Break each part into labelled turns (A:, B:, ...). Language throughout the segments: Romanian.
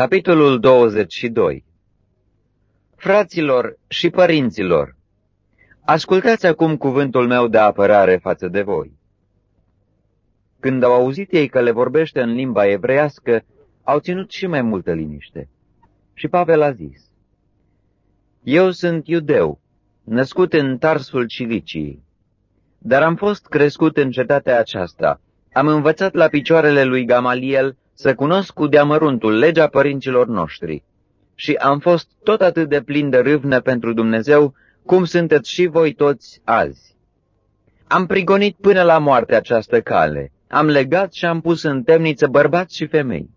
A: Capitolul 22 Fraților și părinților, ascultați acum cuvântul meu de apărare față de voi. Când au auzit ei că le vorbește în limba evreiască, au ținut și mai multă liniște. Și Pavel a zis, Eu sunt iudeu, născut în Tarsul Cilicii, dar am fost crescut în cetatea aceasta. Am învățat la picioarele lui Gamaliel să cunosc cu deamăruntul legea părinților noștri și am fost tot atât de plin de râvnă pentru Dumnezeu, cum sunteți și voi toți azi. Am prigonit până la moarte această cale, am legat și am pus în temniță bărbați și femei.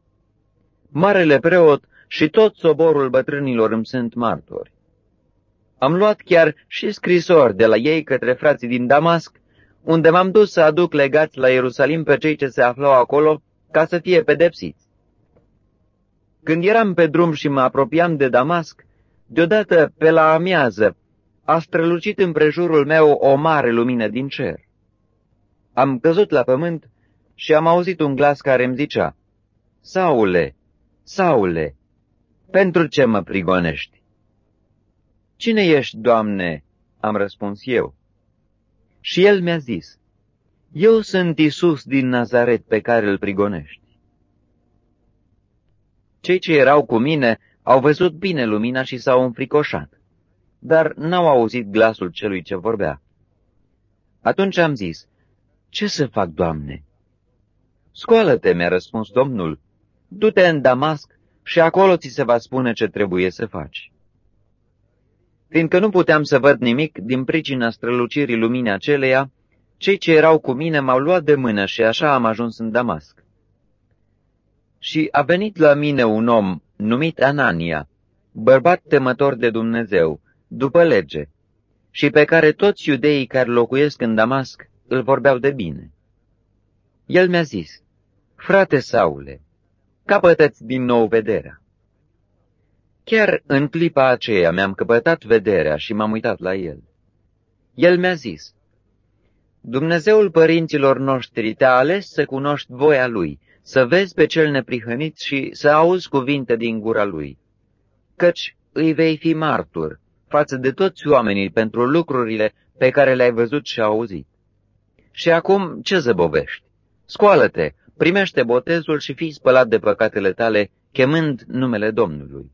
A: Marele preot și tot soborul bătrânilor îmi sunt martori. Am luat chiar și scrisori de la ei către frații din Damasc, unde m-am dus să aduc legați la Ierusalim pe cei ce se aflau acolo, ca să fie pedepsiți. Când eram pe drum și mă apropiam de Damasc, deodată, pe la amiază, a strălucit împrejurul meu o mare lumină din cer. Am căzut la pământ și am auzit un glas care îmi zicea, Saule, Saule, pentru ce mă prigonești? Cine ești, Doamne?" am răspuns eu. Și el mi-a zis, Eu sunt Isus din Nazaret pe care îl prigonești. Cei ce erau cu mine au văzut bine lumina și s-au înfricoșat, dar n-au auzit glasul celui ce vorbea. Atunci am zis, Ce să fac, Doamne?" Scoală-te, mi-a răspuns Domnul, du-te în Damasc și acolo ți se va spune ce trebuie să faci. Fiindcă nu puteam să văd nimic din pricina strălucirii luminii aceleia, cei ce erau cu mine m-au luat de mână și așa am ajuns în Damasc. Și a venit la mine un om numit Anania, bărbat temător de Dumnezeu, după lege, și pe care toți iudeii care locuiesc în Damasc îl vorbeau de bine. El mi-a zis, Frate Saule, capătă-ți din nou vederea. Chiar în clipa aceea mi-am căpătat vederea și m-am uitat la el. El mi-a zis, Dumnezeul părinților noștri te-a ales să cunoști voia Lui, să vezi pe cel neprihănit și să auzi cuvinte din gura Lui. Căci îi vei fi martur față de toți oamenii pentru lucrurile pe care le-ai văzut și auzit. Și acum ce zăbovești? Scoală-te, primește botezul și fii spălat de păcatele tale, chemând numele Domnului.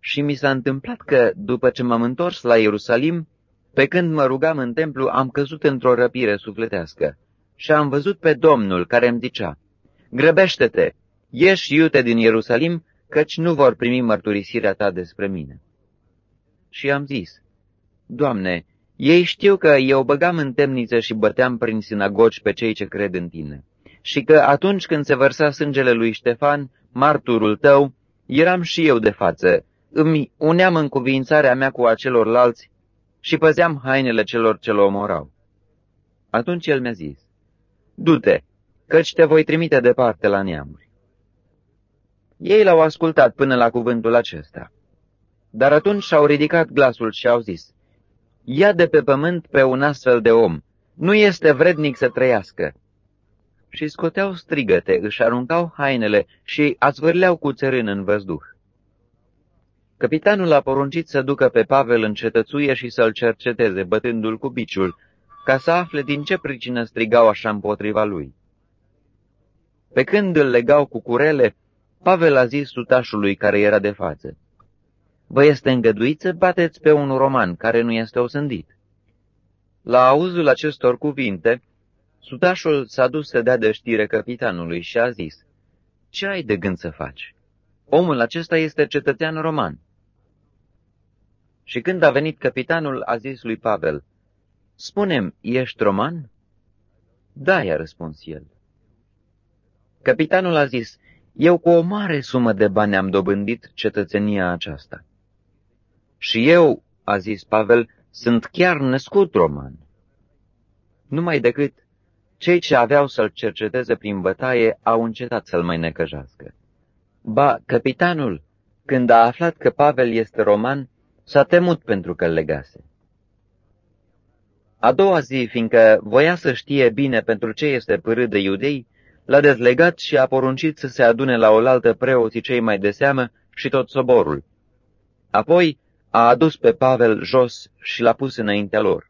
A: Și mi s-a întâmplat că, după ce m-am întors la Ierusalim, pe când mă rugam în templu, am căzut într-o răpire sufletească și am văzut pe Domnul care îmi zicea, Grăbește-te, ieși iute din Ierusalim, căci nu vor primi mărturisirea ta despre mine. Și am zis, Doamne, ei știu că eu băgam în temniță și băteam prin sinagogi pe cei ce cred în tine și că atunci când se vărsa sângele lui Ștefan, marturul tău, eram și eu de față, îmi uneam în cuvințarea mea cu acelorlalți și păzeam hainele celor ce l omorau. Atunci el mi-a zis, Du-te, căci te voi trimite departe la neamuri. Ei l-au ascultat până la cuvântul acesta. Dar atunci și-au ridicat glasul și au zis, Ia de pe pământ pe un astfel de om, nu este vrednic să trăiască. Și scoteau strigăte, își aruncau hainele și azvârleau cu țărân în văzduh. Capitanul a poruncit să ducă pe Pavel în cetățuie și să-l cerceteze, bătându-l cu biciul, ca să afle din ce pricină strigau așa împotriva lui. Pe când îl legau cu curele, Pavel a zis sutașului care era de față, Vă este îngăduit să bateți pe un roman care nu este osândit. La auzul acestor cuvinte, sutașul s-a dus să dea de știre capitanului și a zis, Ce ai de gând să faci? Omul acesta este cetățean roman. Și când a venit capitanul, a zis lui Pavel, Spunem, ești roman? Da, i-a răspuns el. Capitanul a zis, eu cu o mare sumă de bani am dobândit cetățenia aceasta. Și eu, a zis Pavel, sunt chiar născut roman. Numai decât cei ce aveau să-l cerceteze prin bătaie au încetat să-l mai necăjească. Ba, capitanul, când a aflat că Pavel este roman, s-a temut pentru că îl legase. A doua zi, fiindcă voia să știe bine pentru ce este părât de iudei, l-a dezlegat și a poruncit să se adune la oaltă preoții cei mai de seamă și tot soborul. Apoi a adus pe Pavel jos și l-a pus înaintea lor.